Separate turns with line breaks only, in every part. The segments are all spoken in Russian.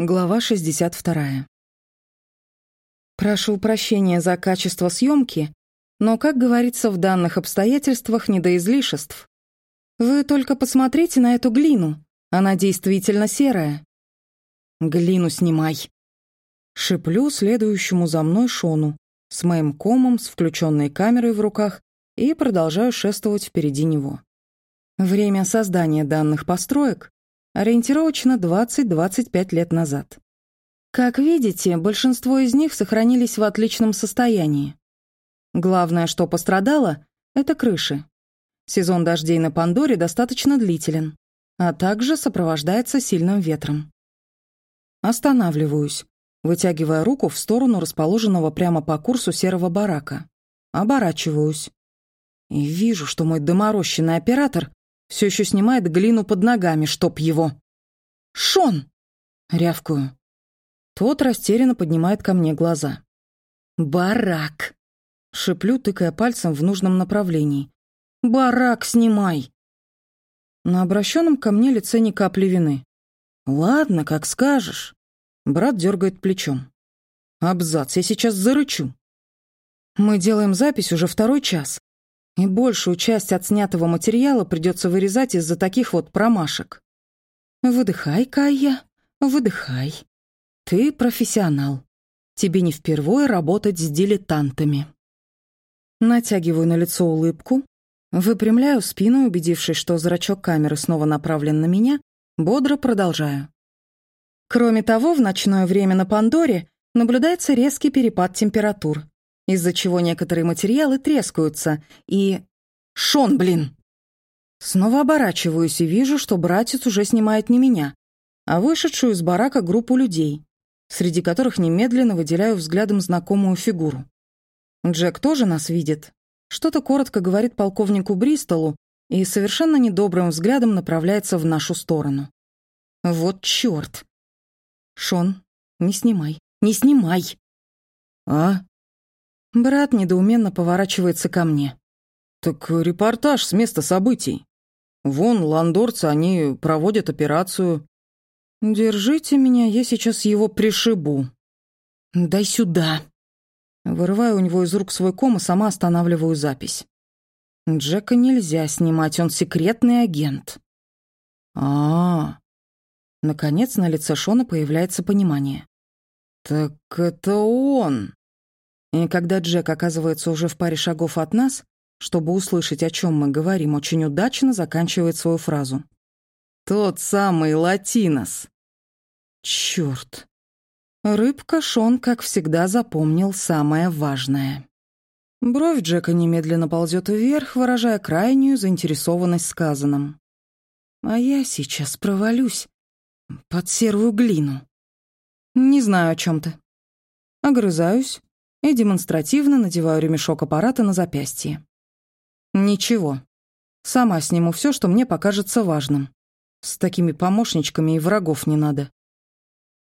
Глава 62. Прошу прощения за качество съемки, но, как говорится, в данных обстоятельствах не до излишеств. Вы только посмотрите на эту глину. Она действительно серая. Глину снимай. Шиплю следующему за мной Шону с моим комом, с включенной камерой в руках и продолжаю шествовать впереди него. Время создания данных построек ориентировочно 20-25 лет назад. Как видите, большинство из них сохранились в отличном состоянии. Главное, что пострадало, это крыши. Сезон дождей на Пандоре достаточно длителен, а также сопровождается сильным ветром. Останавливаюсь, вытягивая руку в сторону расположенного прямо по курсу серого барака. Оборачиваюсь. И вижу, что мой доморощенный оператор все еще снимает глину под ногами, чтоб его. «Шон!» — рявкую. Тот растерянно поднимает ко мне глаза. «Барак!» — шиплю, тыкая пальцем в нужном направлении. «Барак снимай!» На обращенном ко мне лице ни капли вины. «Ладно, как скажешь». Брат дергает плечом. «Абзац, я сейчас зарычу». Мы делаем запись уже второй час. И большую часть отснятого материала придется вырезать из-за таких вот промашек. Выдыхай, Кайя, выдыхай. Ты профессионал. Тебе не впервые работать с дилетантами. Натягиваю на лицо улыбку, выпрямляю спину, убедившись, что зрачок камеры снова направлен на меня, бодро продолжаю. Кроме того, в ночное время на Пандоре наблюдается резкий перепад температур из-за чего некоторые материалы трескаются, и... Шон, блин! Снова оборачиваюсь и вижу, что братец уже снимает не меня, а вышедшую из барака группу людей, среди которых немедленно выделяю взглядом знакомую фигуру. Джек тоже нас видит. Что-то коротко говорит полковнику Бристолу и совершенно недобрым взглядом направляется в нашу сторону. Вот чёрт! Шон, не снимай, не снимай! А? Брат недоуменно поворачивается ко мне. «Так репортаж с места событий. Вон, ландорцы, они проводят операцию». «Держите меня, я сейчас его пришибу». «Дай сюда». Вырываю у него из рук свой ком и сама останавливаю запись. Джека нельзя снимать, он секретный агент. А, -а, а Наконец на лице Шона появляется понимание. «Так это он!» И когда Джек оказывается уже в паре шагов от нас, чтобы услышать, о чем мы говорим, очень удачно заканчивает свою фразу. «Тот самый Латинос!» Черт! Рыбка Шон, как всегда, запомнил самое важное. Бровь Джека немедленно ползет вверх, выражая крайнюю заинтересованность сказанным. А я сейчас провалюсь под серую глину. Не знаю, о чем ты. Огрызаюсь, и демонстративно надеваю ремешок аппарата на запястье. Ничего. Сама сниму все, что мне покажется важным. С такими помощничками и врагов не надо.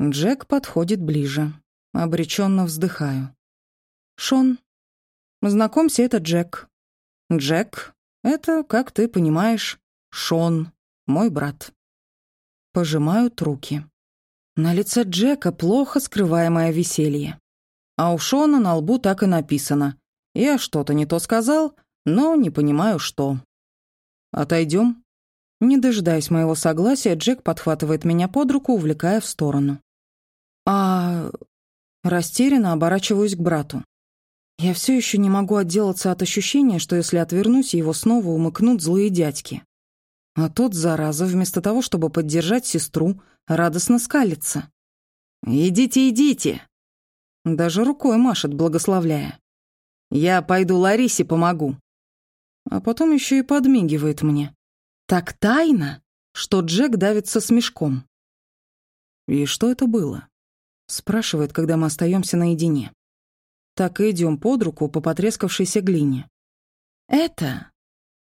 Джек подходит ближе. Обреченно вздыхаю. Шон. Знакомься, это Джек. Джек — это, как ты понимаешь, Шон, мой брат. Пожимают руки. На лице Джека плохо скрываемое веселье. А у Шона на лбу так и написано. Я что-то не то сказал, но не понимаю, что. Отойдем. Не дожидаясь моего согласия, Джек подхватывает меня под руку, увлекая в сторону. А... Растерянно оборачиваюсь к брату. Я все еще не могу отделаться от ощущения, что если отвернусь, его снова умыкнут злые дядьки. А тот, зараза, вместо того, чтобы поддержать сестру, радостно скалится. «Идите, идите!» Даже рукой машет, благословляя. «Я пойду Ларисе помогу». А потом еще и подмигивает мне. Так тайно, что Джек давится смешком. «И что это было?» Спрашивает, когда мы остаемся наедине. Так и идем под руку по потрескавшейся глине. «Это...»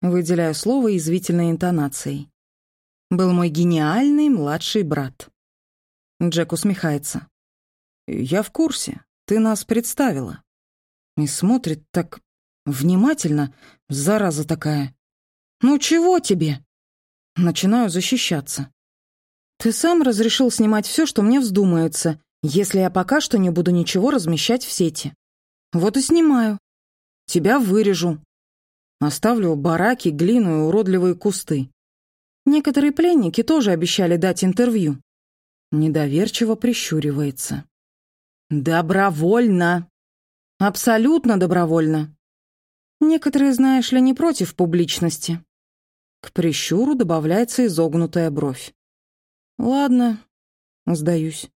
Выделяю слово извительной интонацией. «Был мой гениальный младший брат». Джек усмехается. «Я в курсе. Ты нас представила». И смотрит так внимательно, зараза такая. «Ну чего тебе?» Начинаю защищаться. Ты сам разрешил снимать все, что мне вздумается, если я пока что не буду ничего размещать в сети. Вот и снимаю. Тебя вырежу. Оставлю бараки, глину и уродливые кусты. Некоторые пленники тоже обещали дать интервью. Недоверчиво прищуривается. Добровольно. Абсолютно добровольно. Некоторые, знаешь ли, не против публичности. К прищуру добавляется изогнутая бровь. Ладно, сдаюсь.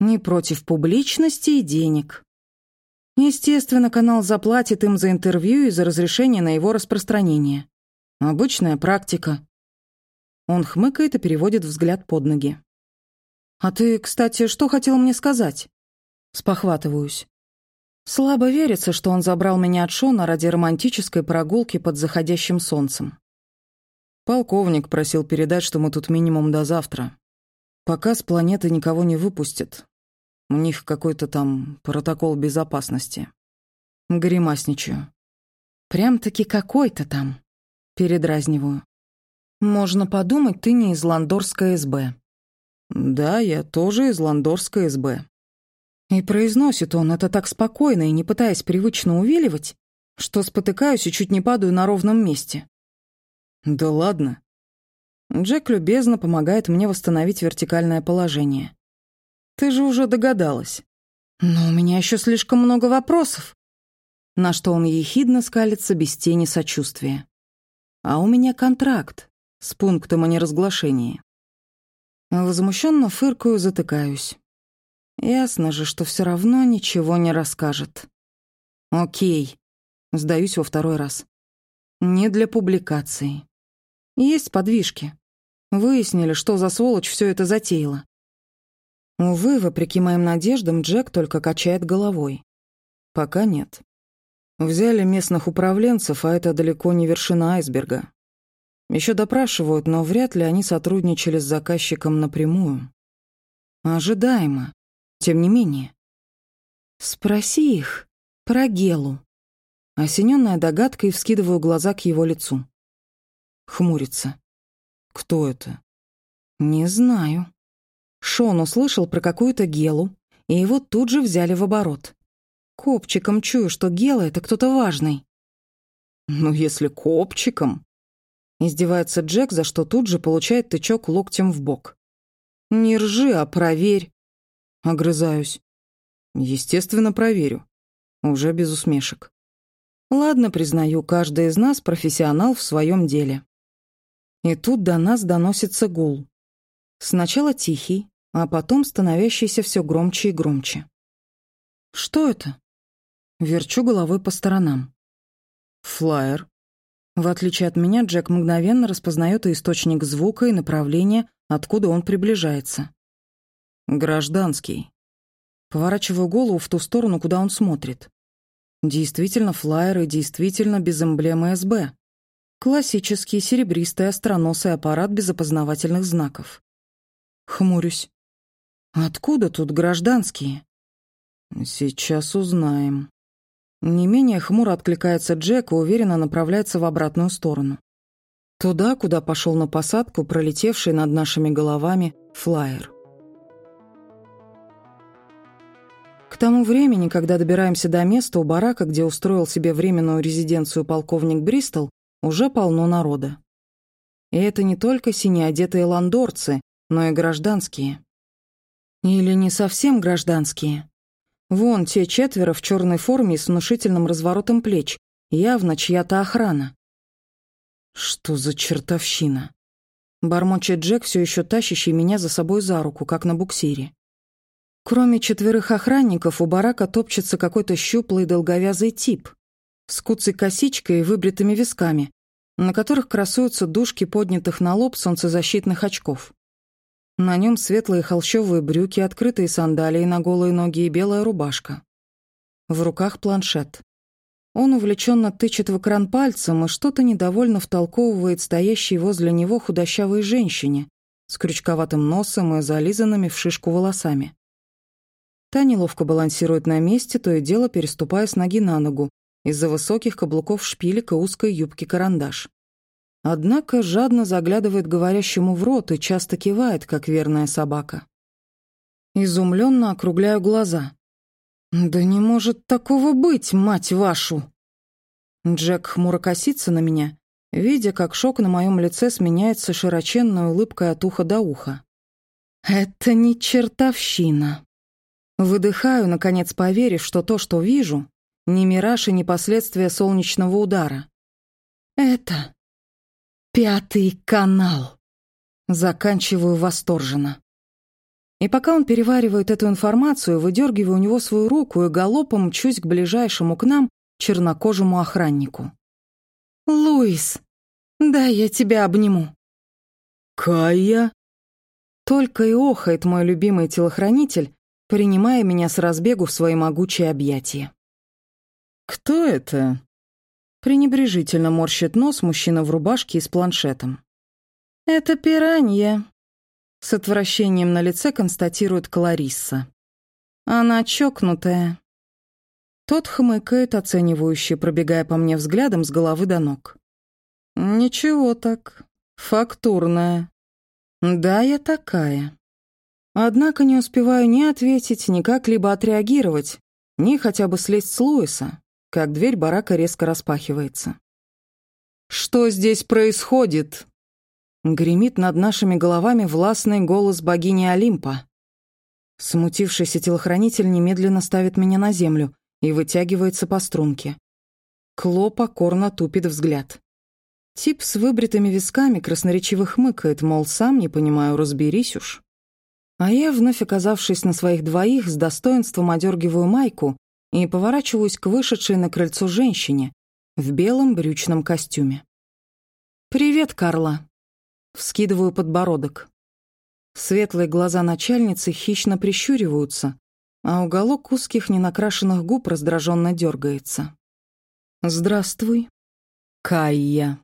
Не против публичности и денег. Естественно, канал заплатит им за интервью и за разрешение на его распространение. Обычная практика. Он хмыкает и переводит взгляд под ноги. «А ты, кстати, что хотел мне сказать?» Спохватываюсь. Слабо верится, что он забрал меня от Шона ради романтической прогулки под заходящим солнцем. Полковник просил передать, что мы тут минимум до завтра. Пока с планеты никого не выпустят. У них какой-то там протокол безопасности. Гримасничаю. Прям-таки какой-то там. Передразниваю. Можно подумать, ты не из Ландорской СБ. Да, я тоже из Ландорской СБ. И произносит он это так спокойно и не пытаясь привычно увиливать, что спотыкаюсь и чуть не падаю на ровном месте. Да ладно. Джек любезно помогает мне восстановить вертикальное положение. Ты же уже догадалась. Но у меня еще слишком много вопросов. На что он ехидно скалится без тени сочувствия. А у меня контракт с пунктом о неразглашении. Возмущенно фыркаю, затыкаюсь. Ясно же, что все равно ничего не расскажет. Окей. Сдаюсь во второй раз. Не для публикации. Есть подвижки. Выяснили, что за сволочь все это затеяла. Увы, вопреки моим надеждам, Джек только качает головой. Пока нет. Взяли местных управленцев, а это далеко не вершина айсберга. Еще допрашивают, но вряд ли они сотрудничали с заказчиком напрямую. Ожидаемо. Тем не менее. Спроси их про Гелу. Осененная догадкой вскидываю глаза к его лицу. Хмурится. Кто это? Не знаю. Шон услышал про какую-то Гелу, и его тут же взяли в оборот. Копчиком чую, что Гела — это кто-то важный. «Ну, если копчиком...» Издевается Джек, за что тут же получает тычок локтем в бок. «Не ржи, а проверь». Огрызаюсь. Естественно, проверю. Уже без усмешек. Ладно, признаю, каждый из нас профессионал в своем деле. И тут до нас доносится гул. Сначала тихий, а потом становящийся все громче и громче. «Что это?» Верчу головой по сторонам. «Флаер». В отличие от меня, Джек мгновенно распознает источник звука и направление, откуда он приближается. «Гражданский». Поворачиваю голову в ту сторону, куда он смотрит. Действительно флайер действительно без эмблемы СБ. Классический серебристый остроносый аппарат без опознавательных знаков. Хмурюсь. Откуда тут гражданские? Сейчас узнаем. Не менее хмуро откликается Джек и уверенно направляется в обратную сторону. Туда, куда пошел на посадку, пролетевший над нашими головами флайер. К тому времени, когда добираемся до места у барака, где устроил себе временную резиденцию полковник Бристол, уже полно народа. И это не только синие одетые ландорцы, но и гражданские. Или не совсем гражданские. Вон те четверо в черной форме с внушительным разворотом плеч, явно чья-то охрана. Что за чертовщина? Бормочет Джек, все еще тащащий меня за собой за руку, как на буксире. Кроме четверых охранников, у барака топчется какой-то щуплый долговязый тип с куцей косичкой и выбритыми висками, на которых красуются дужки поднятых на лоб солнцезащитных очков. На нем светлые холщовые брюки, открытые сандалии на голые ноги и белая рубашка. В руках планшет. Он увлеченно тычет в экран пальцем и что-то недовольно втолковывает стоящей возле него худощавой женщине с крючковатым носом и зализанными в шишку волосами. Та неловко балансирует на месте, то и дело переступая с ноги на ногу из-за высоких каблуков шпилек и узкой юбки-карандаш. Однако жадно заглядывает говорящему в рот и часто кивает, как верная собака. Изумленно округляю глаза. «Да не может такого быть, мать вашу!» Джек хмуро косится на меня, видя, как шок на моем лице сменяется широченной улыбкой от уха до уха. «Это не чертовщина!» Выдыхаю, наконец поверив, что то, что вижу, не мираж и не последствия солнечного удара. Это пятый канал. Заканчиваю восторженно. И пока он переваривает эту информацию, выдергиваю у него свою руку и галопом мчусь к ближайшему к нам чернокожему охраннику. «Луис, да я тебя обниму».
«Кая?»
Только и охает мой любимый телохранитель, принимая меня с разбегу в свои могучие объятия.
«Кто это?»
Пренебрежительно морщит нос мужчина в рубашке и с планшетом. «Это пиранья», — с отвращением на лице констатирует Кларисса. «Она чокнутая». Тот хмыкает, оценивающе, пробегая по мне взглядом с головы до ног. «Ничего так. Фактурная. Да, я такая». Однако не успеваю ни ответить, ни как-либо отреагировать, ни хотя бы слезть с Луиса, как дверь барака резко распахивается. «Что здесь происходит?» Гремит над нашими головами властный голос богини Олимпа. Смутившийся телохранитель немедленно ставит меня на землю и вытягивается по струнке. Кло покорно тупит взгляд. Тип с выбритыми висками красноречиво хмыкает, мол, сам не понимаю, разберись уж. А я, вновь оказавшись на своих двоих, с достоинством одергиваю майку и поворачиваюсь к вышедшей на крыльцо женщине в белом брючном костюме. «Привет, Карла!» Вскидываю подбородок. Светлые глаза начальницы хищно прищуриваются, а уголок узких ненакрашенных губ раздраженно дергается. «Здравствуй, Кайя!»